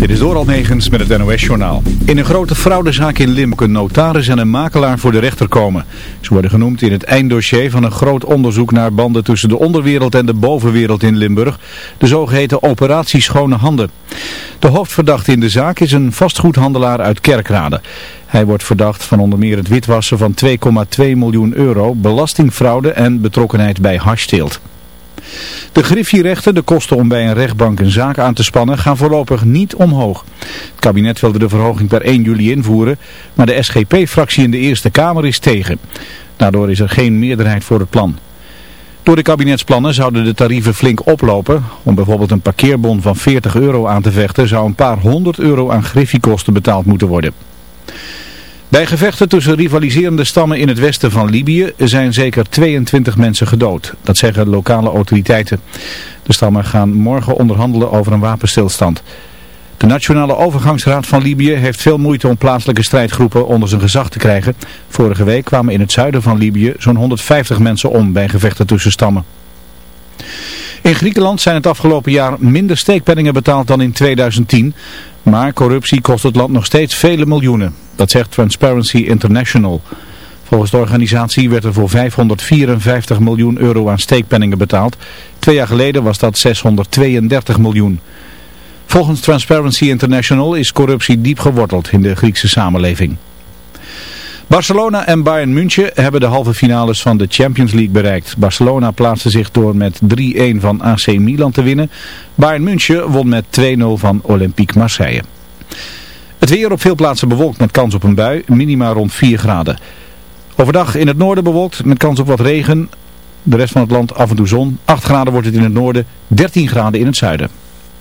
Dit is Doral Negens met het NOS-journaal. In een grote fraudezaak in Limburg een notaris en een makelaar voor de rechter komen. Ze worden genoemd in het einddossier van een groot onderzoek naar banden tussen de onderwereld en de bovenwereld in Limburg. De zogeheten operatie Schone Handen. De hoofdverdachte in de zaak is een vastgoedhandelaar uit Kerkrade. Hij wordt verdacht van onder meer het witwassen van 2,2 miljoen euro, belastingfraude en betrokkenheid bij hashsteelt. De griffierechten, de kosten om bij een rechtbank een zaak aan te spannen, gaan voorlopig niet omhoog. Het kabinet wilde de verhoging per 1 juli invoeren, maar de SGP-fractie in de Eerste Kamer is tegen. Daardoor is er geen meerderheid voor het plan. Door de kabinetsplannen zouden de tarieven flink oplopen. Om bijvoorbeeld een parkeerbon van 40 euro aan te vechten zou een paar honderd euro aan griffiekosten betaald moeten worden. Bij gevechten tussen rivaliserende stammen in het westen van Libië zijn zeker 22 mensen gedood. Dat zeggen lokale autoriteiten. De stammen gaan morgen onderhandelen over een wapenstilstand. De Nationale Overgangsraad van Libië heeft veel moeite om plaatselijke strijdgroepen onder zijn gezag te krijgen. Vorige week kwamen in het zuiden van Libië zo'n 150 mensen om bij gevechten tussen stammen. In Griekenland zijn het afgelopen jaar minder steekpenningen betaald dan in 2010. Maar corruptie kost het land nog steeds vele miljoenen. Dat zegt Transparency International. Volgens de organisatie werd er voor 554 miljoen euro aan steekpenningen betaald. Twee jaar geleden was dat 632 miljoen. Volgens Transparency International is corruptie diep geworteld in de Griekse samenleving. Barcelona en Bayern München hebben de halve finales van de Champions League bereikt. Barcelona plaatste zich door met 3-1 van AC Milan te winnen. Bayern München won met 2-0 van Olympique Marseille. Het weer op veel plaatsen bewolkt met kans op een bui, minima rond 4 graden. Overdag in het noorden bewolkt met kans op wat regen. De rest van het land af en toe zon. 8 graden wordt het in het noorden, 13 graden in het zuiden.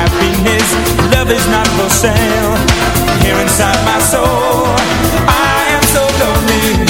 happiness, love is not for sale. Here inside my soul, I am so lonely.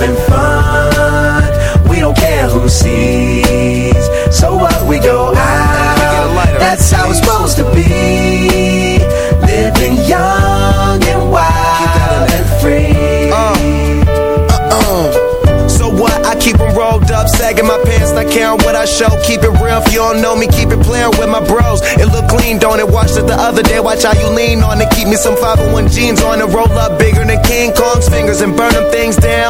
Having fun. We don't care who sees. So what we go out, that's how it's supposed to be. Living young and wild and free. Uh, So what? I keep 'em rolled up, sagging my pants, not caring what I show. Keep it real, if you don't know me, keep it playing with my bros. It look clean, don't it? Watched it the other day, watch how you lean on it. Keep me some 501 jeans on and roll up bigger than King Kong's fingers and burn them things down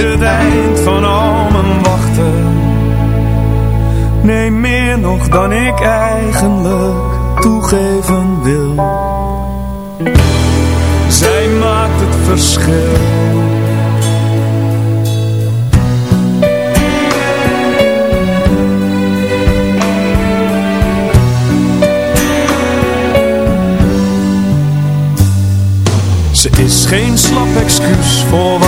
het eind van al mijn wachten. Nee, meer nog dan ik eigenlijk toegeven wil. Zij maakt het verschil. Ze is geen slap excuus voor wat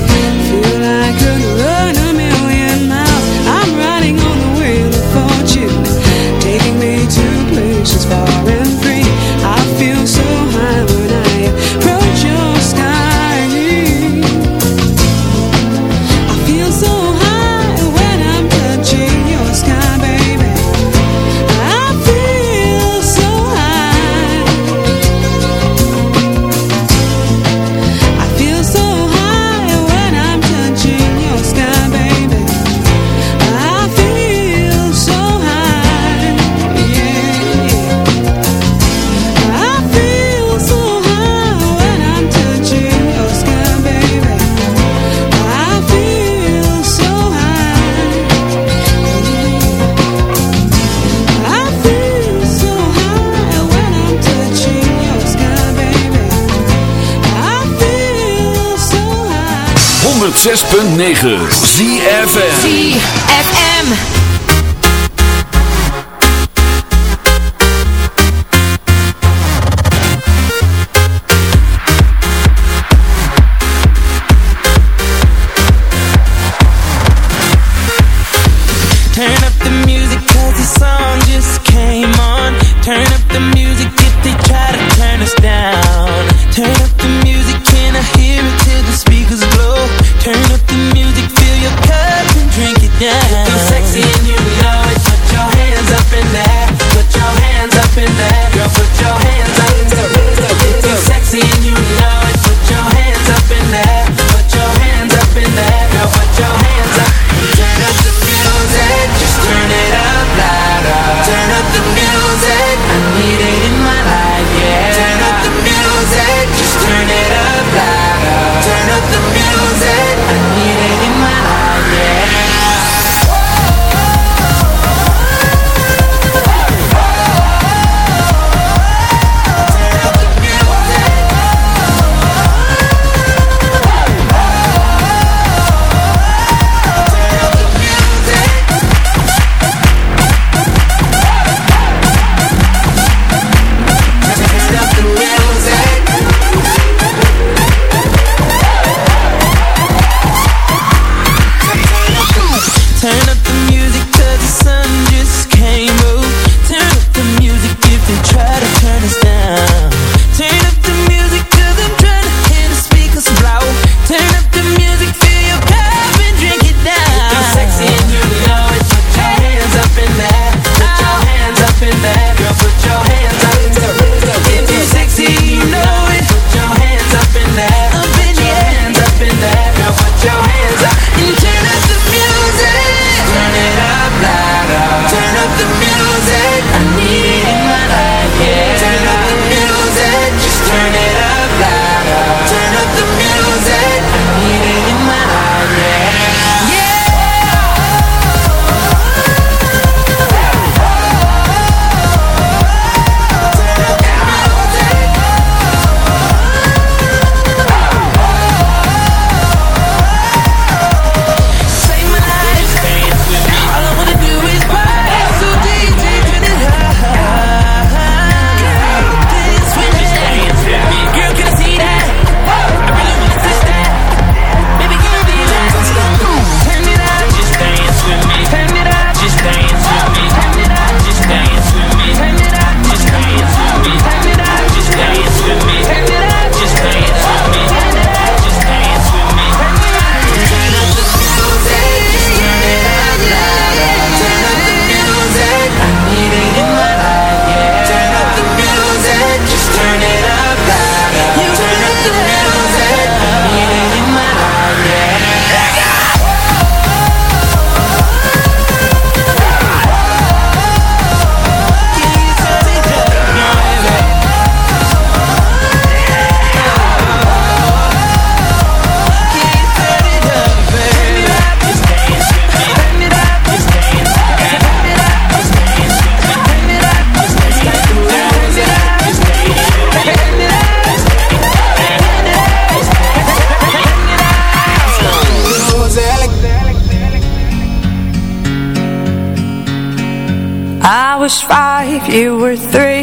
106.9 ZFM ZFM.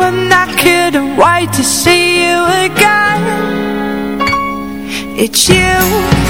And I couldn't wait to see you again. It's you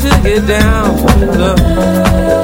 to get down. Love.